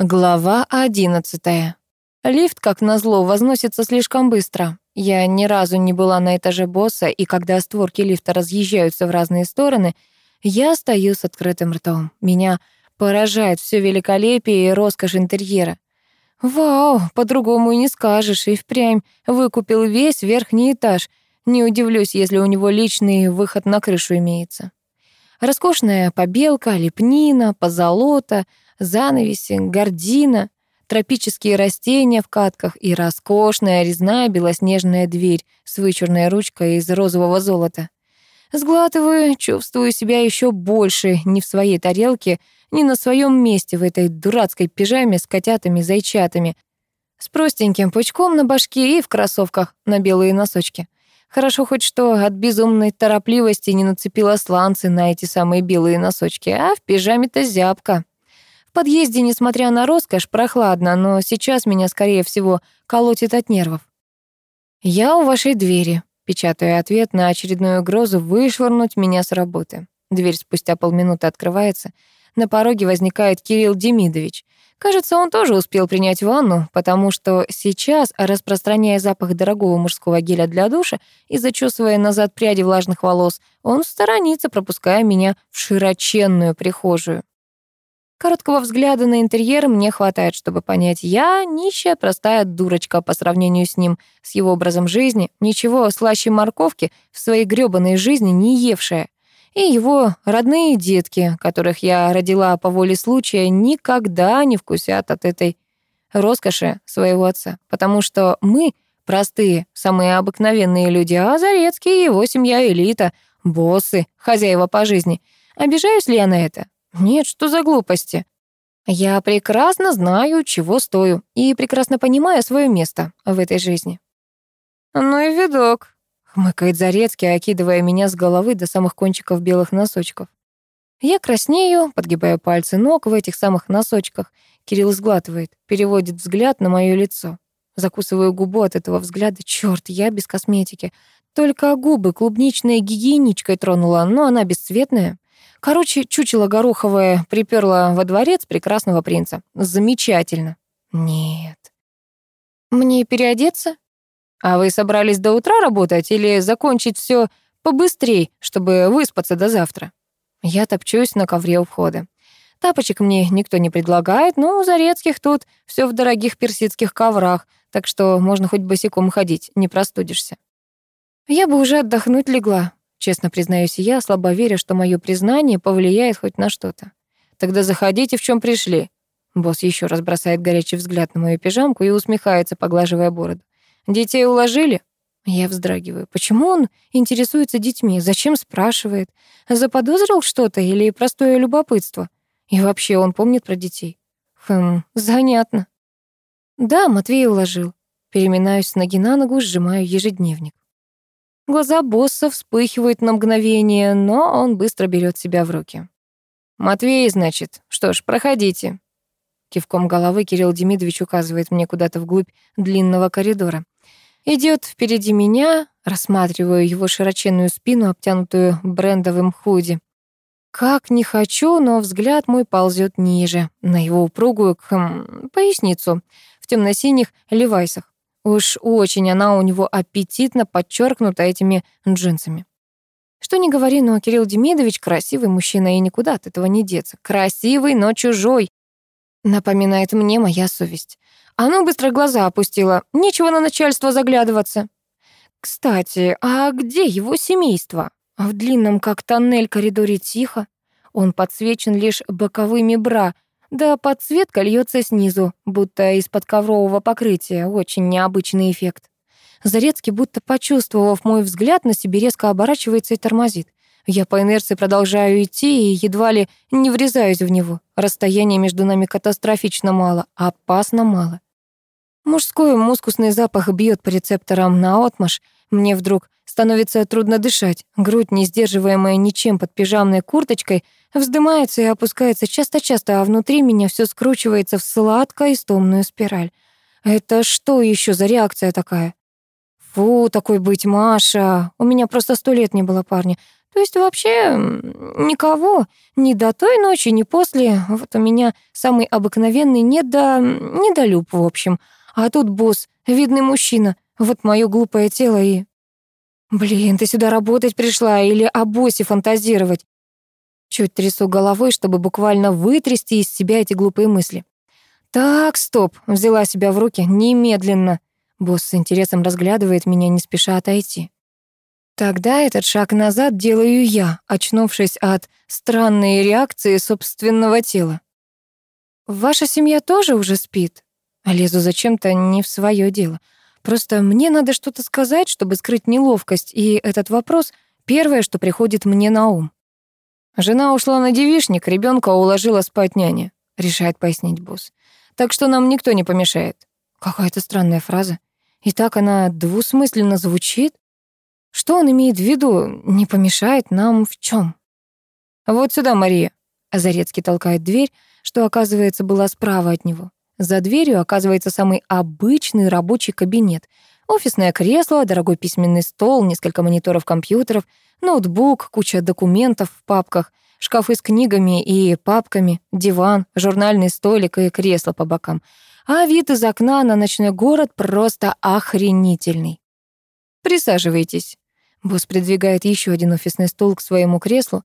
Глава одиннадцатая. Лифт, как назло, возносится слишком быстро. Я ни разу не была на этаже босса, и когда створки лифта разъезжаются в разные стороны, я стою с открытым ртом. Меня поражает все великолепие и роскошь интерьера. Вау, по-другому и не скажешь, и впрямь выкупил весь верхний этаж. Не удивлюсь, если у него личный выход на крышу имеется. Роскошная побелка, лепнина, позолота — занавеси, гардина, тропические растения в катках и роскошная резная белоснежная дверь с вычурной ручкой из розового золота. Сглатываю, чувствую себя еще больше не в своей тарелке, не на своем месте в этой дурацкой пижаме с котятами-зайчатами, с простеньким пучком на башке и в кроссовках на белые носочки. Хорошо хоть что от безумной торопливости не нацепила сланцы на эти самые белые носочки, а в пижаме-то зябко подъезде, несмотря на роскошь, прохладно, но сейчас меня, скорее всего, колотит от нервов. «Я у вашей двери», — печатаю ответ на очередную угрозу вышвырнуть меня с работы. Дверь спустя полминуты открывается. На пороге возникает Кирилл Демидович. Кажется, он тоже успел принять ванну, потому что сейчас, распространяя запах дорогого мужского геля для душа и зачесывая назад пряди влажных волос, он сторонится, пропуская меня в широченную прихожую. Короткого взгляда на интерьер мне хватает, чтобы понять, я нищая простая дурочка по сравнению с ним, с его образом жизни, ничего слаще морковки в своей грёбаной жизни не евшая. И его родные детки, которых я родила по воле случая, никогда не вкусят от этой роскоши своего отца, потому что мы простые, самые обыкновенные люди, а Зарецкий его семья элита, боссы, хозяева по жизни. Обижаюсь ли я на это? Нет, что за глупости? Я прекрасно знаю, чего стою, и прекрасно понимаю свое место в этой жизни. Ну и видок, хмыкает Зарецкий, окидывая меня с головы до самых кончиков белых носочков. Я краснею, подгибаю пальцы ног в этих самых носочках. Кирилл сглатывает, переводит взгляд на мое лицо. Закусываю губу от этого взгляда. Чёрт, я без косметики. Только губы клубничной гигиеничкой тронула, но она бесцветная. Короче, чучело гороховое приперла во дворец прекрасного принца. Замечательно. Нет. Мне переодеться? А вы собрались до утра работать или закончить все побыстрей, чтобы выспаться до завтра? Я топчусь на ковре у входа. Тапочек мне никто не предлагает, но у Зарецких тут все в дорогих персидских коврах, так что можно хоть босиком ходить, не простудишься. Я бы уже отдохнуть легла, Честно признаюсь я, слабо веря, что мое признание повлияет хоть на что-то. Тогда заходите, в чем пришли. Босс еще раз бросает горячий взгляд на мою пижамку и усмехается, поглаживая бороду. Детей уложили? Я вздрагиваю. Почему он интересуется детьми? Зачем спрашивает? Заподозрил что-то или простое любопытство? И вообще он помнит про детей? Хм, занятно. Да, Матвей уложил. Переминаюсь с ноги на ногу, сжимаю ежедневник. Глаза босса вспыхивают на мгновение, но он быстро берет себя в руки. «Матвей, значит. Что ж, проходите». Кивком головы Кирилл Демидович указывает мне куда-то вглубь длинного коридора. Идет впереди меня, рассматриваю его широченную спину, обтянутую брендовым худи. Как не хочу, но взгляд мой ползет ниже, на его упругую хм, поясницу в темно-синих левайсах. Уж очень она у него аппетитно подчеркнута этими джинсами. Что не говори, но Кирилл Демидович красивый мужчина, и никуда от этого не деться. Красивый, но чужой. Напоминает мне моя совесть. А ну быстро глаза опустила. Нечего на начальство заглядываться. Кстати, а где его семейство? В длинном, как тоннель, коридоре тихо. Он подсвечен лишь боковыми бра, да подсветка льется снизу, будто из-под коврового покрытия. Очень необычный эффект. Зарецкий, будто почувствовав мой взгляд, на себе резко оборачивается и тормозит. Я по инерции продолжаю идти и едва ли не врезаюсь в него. Расстояние между нами катастрофично мало, опасно мало. Мужской мускусный запах бьет по рецепторам наотмашь. Мне вдруг становится трудно дышать. Грудь, не сдерживаемая ничем под пижамной курточкой, вздымается и опускается часто-часто, а внутри меня все скручивается в сладко-истомную спираль. Это что еще за реакция такая? Фу, такой быть, Маша. У меня просто сто лет не было парня. То есть вообще никого, ни до той ночи, ни после. Вот у меня самый обыкновенный недо... недолюб, в общем. А тут босс, видный мужчина. Вот мое глупое тело и... Блин, ты сюда работать пришла или о боссе фантазировать? Чуть трясу головой, чтобы буквально вытрясти из себя эти глупые мысли. Так, стоп, взяла себя в руки, немедленно. Босс с интересом разглядывает меня, не спеша отойти. Тогда этот шаг назад делаю я, очнувшись от странной реакции собственного тела. «Ваша семья тоже уже спит?» Лезу зачем-то не в свое дело. Просто мне надо что-то сказать, чтобы скрыть неловкость, и этот вопрос — первое, что приходит мне на ум. «Жена ушла на девишник, ребенка уложила спать няня», — решает пояснить босс. «Так что нам никто не помешает». Какая-то странная фраза. И так она двусмысленно звучит. Что он имеет в виду? Не помешает нам в чем? Вот сюда, Мария. Зарецкий толкает дверь, что, оказывается, была справа от него. За дверью оказывается самый обычный рабочий кабинет. Офисное кресло, дорогой письменный стол, несколько мониторов компьютеров, ноутбук, куча документов в папках, шкафы с книгами и папками, диван, журнальный столик и кресло по бокам. А вид из окна на ночной город просто охренительный. Присаживайтесь. Босс придвигает еще один офисный стол к своему креслу,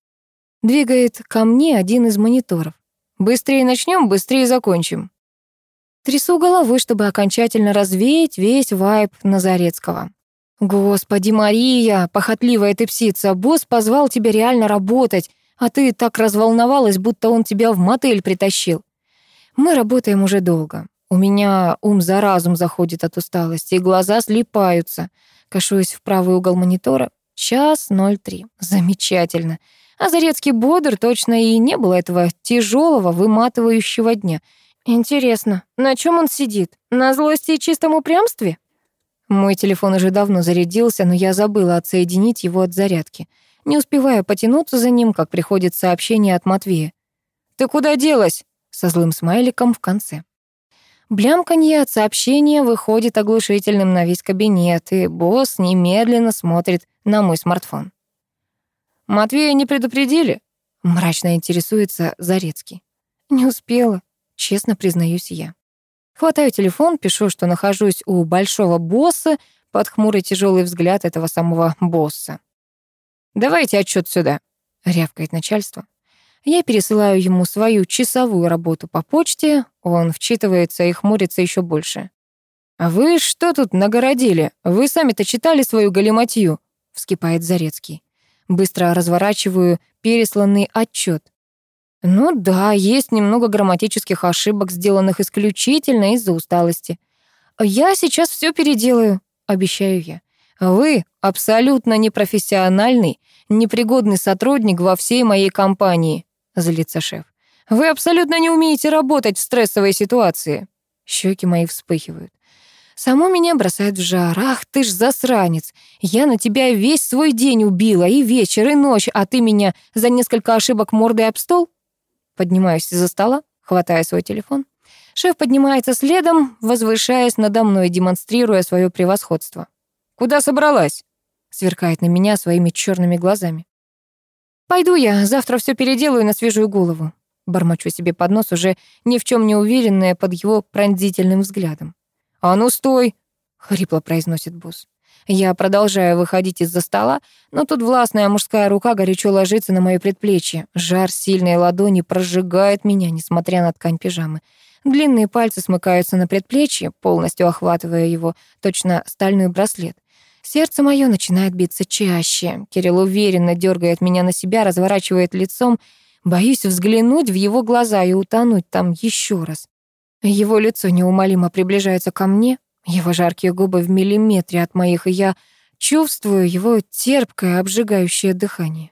двигает ко мне один из мониторов. Быстрее начнем, быстрее закончим. Трясу головой, чтобы окончательно развеять весь вайб Назарецкого. «Господи, Мария, похотливая ты псица, босс позвал тебя реально работать, а ты так разволновалась, будто он тебя в мотель притащил. Мы работаем уже долго. У меня ум за разум заходит от усталости, и глаза слипаются. Кашуюсь в правый угол монитора. Час ноль три. Замечательно. А Зарецкий бодр точно и не было этого тяжелого, выматывающего дня. Интересно, на чем он сидит? На злости и чистом упрямстве? Мой телефон уже давно зарядился, но я забыла отсоединить его от зарядки. Не успевая потянуться за ним, как приходит сообщение от Матвея. «Ты куда делась?» со злым смайликом в конце. Блямканье от сообщения выходит оглушительным на весь кабинет, и босс немедленно смотрит на мой смартфон. «Матвея не предупредили?» — мрачно интересуется Зарецкий. «Не успела», — честно признаюсь я. Хватаю телефон, пишу, что нахожусь у большого босса под хмурый тяжелый взгляд этого самого босса. «Давайте отчет сюда», — рявкает начальство. Я пересылаю ему свою часовую работу по почте, он вчитывается и хмурится еще больше. «А вы что тут нагородили? Вы сами-то читали свою галиматью?» — вскипает Зарецкий. Быстро разворачиваю пересланный отчет. Ну да, есть немного грамматических ошибок, сделанных исключительно из-за усталости. Я сейчас все переделаю, обещаю я. Вы абсолютно непрофессиональный, непригодный сотрудник во всей моей компании. — злится шеф. «Вы абсолютно не умеете работать в стрессовой ситуации». Щеки мои вспыхивают. Саму меня бросает в жар. Ах ты ж засранец. Я на тебя весь свой день убила, и вечер, и ночь, а ты меня за несколько ошибок мордой об стол? Поднимаюсь из-за стола, хватая свой телефон. Шеф поднимается следом, возвышаясь надо мной, демонстрируя свое превосходство. «Куда собралась?» сверкает на меня своими черными глазами. «Пойду я, завтра все переделаю на свежую голову». Бормочу себе под нос, уже ни в чем не уверенная под его пронзительным взглядом. «А ну стой!» — хрипло произносит босс. Я продолжаю выходить из-за стола, но тут властная мужская рука горячо ложится на моё предплечье. Жар сильной ладони прожигает меня, несмотря на ткань пижамы. Длинные пальцы смыкаются на предплечье, полностью охватывая его, точно стальной браслет. Сердце мое начинает биться чаще. Кирилл уверенно дергает меня на себя, разворачивает лицом. Боюсь взглянуть в его глаза и утонуть там еще раз. Его лицо неумолимо приближается ко мне, его жаркие губы в миллиметре от моих, и я чувствую его терпкое, обжигающее дыхание.